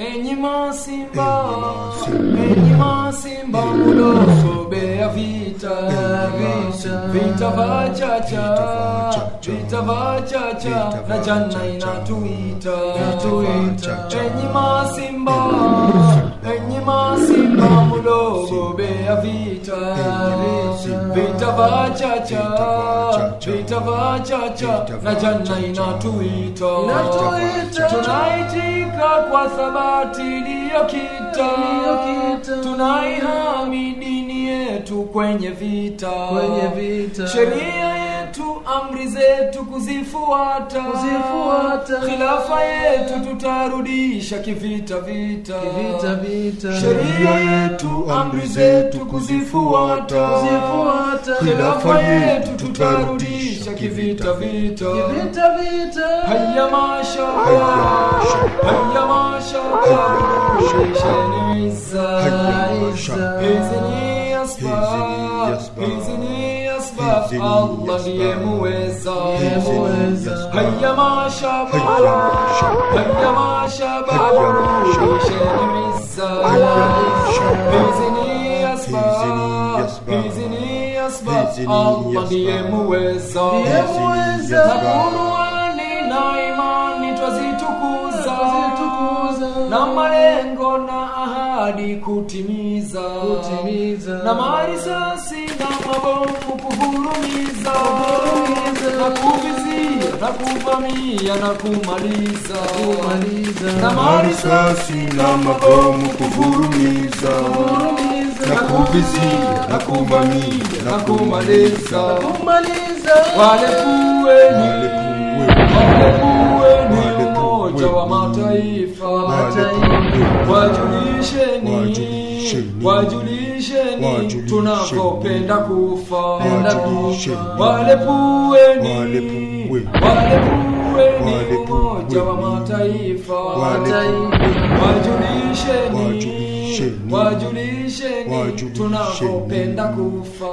Enyima simba, enyima simba muloso bea vita, vita, vita vachacha, vita vachacha, na jana inatuita, tuita. Enyima simba, enyima simba muloso bea vita, vita vachacha, vita vachacha, na jana inatuita, tunaitika kwa sabati iliyokita, tunaihami dini yetu kwenye vita, Kwenye vita. sheria amri zetu kuzifuata, Kuzifuata. khilafa yetu tutarudisha kivita vita, kivita vita. sheria yetu, amri zetu kuzifuata, Kuzifuata. khilafa yetu tutarudisha kivita vita, kivita Vita, Haya mashallah, haya mashallah, sheni izza, hizi ni asbab, hizi ni Allah hayya hayya mashallah, sheni izza, hizi ni asbab, hizi ni Allah na imani twazitukuza. Na malengo na ahadi kutimiza, Kutimiza. na marisasi Kuvurumiza. na kuvizia na kuvamia na kumaliza Kumaliza. na Risasi na mabomu kuvurumiza na kuvizia na kuvamia kumaliza umoja wa Mataifa. wajulisheni Wajulisheni. wajulisheni Wajulisheni. kufa walepueni, umoja wa mataifa wajulisheni Wajulisheni. kufa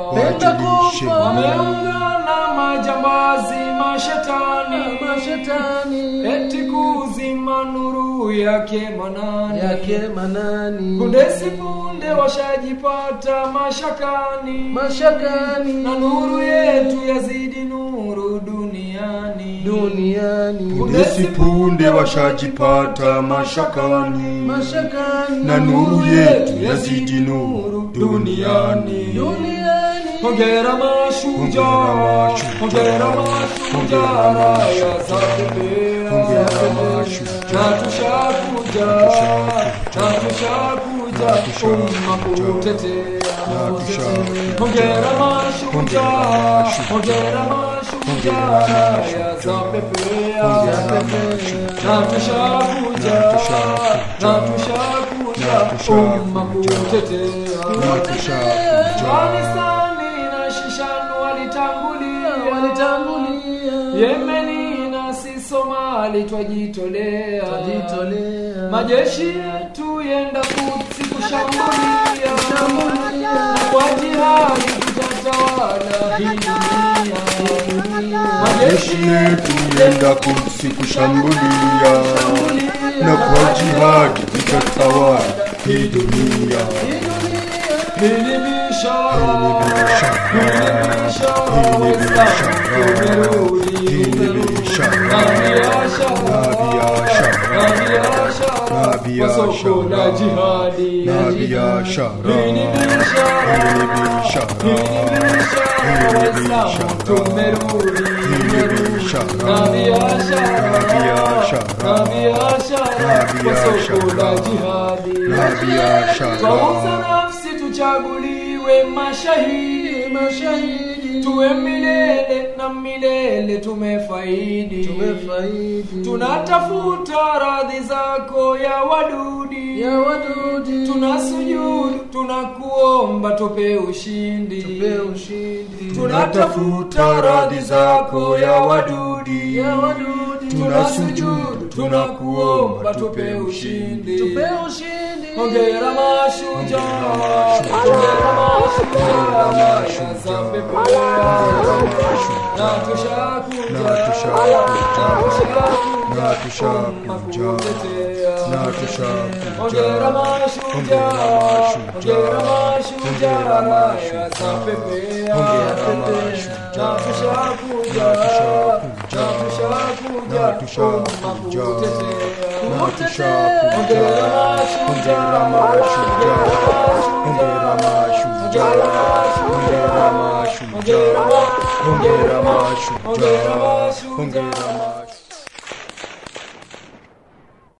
wameungana majambazi mashetani Mashetani. eti kuzima nuru yake manani Yake manani. punde si punde washajipata mashakani Mashakani. na nuru yetu yazidi nuru duniani Duniani. Punde si Punde washajipata mashakani Mashakani. na nuru yetu yazidi nuru duniani. Duniani. Hongera mashujaa, hongera mashujaa, hongera za umma kutetea. Hongera mashujaa, hongera na tushakuja, na tushakuja, umma kutetea. Afghanistani na Shishan walitangulia, Walitangulia. Yemeni na si Somali twajitolea, majeshi yetu yenda Kutsi kushambulia, kwa na kwa jihadi tutatawala hii dunia. Hii ni bishara biya shara na biya shara hiri bi shara hiri bi shara hiri bi shara na biya shara na biya shara na biya shara na biya shara Kwa sana nafsi tuchaguliwe mashahidi mashahidi tuwe milele na milele tumefaidi. Tumefaidi. Tunatafuta radhi zako ya wadudi, Ya wadudi. tunasujudu, tunakuomba tupe ushindi. Tupe ushindi. Tunatafuta radhi zako ya wadudi, Ya wadudi. tunasujudu, tunakuomba tupe ushindi. Tupe ushindi. Hongera mashujaa, hongera mashujaa, raya za pepea. Na tushakuja, Na tushakuja. na tushakuja, Na tushakuja. umma kutetea. na tushakuja Hongera mashujaa, hongera mashujaa, raya za pepea, Hongera na mashujaa, tushakuja, na na tushakuja, tushakuja, na tushakuja, kutetea. na tushakuja. Hongera mashujaa, Hongera mashujaa,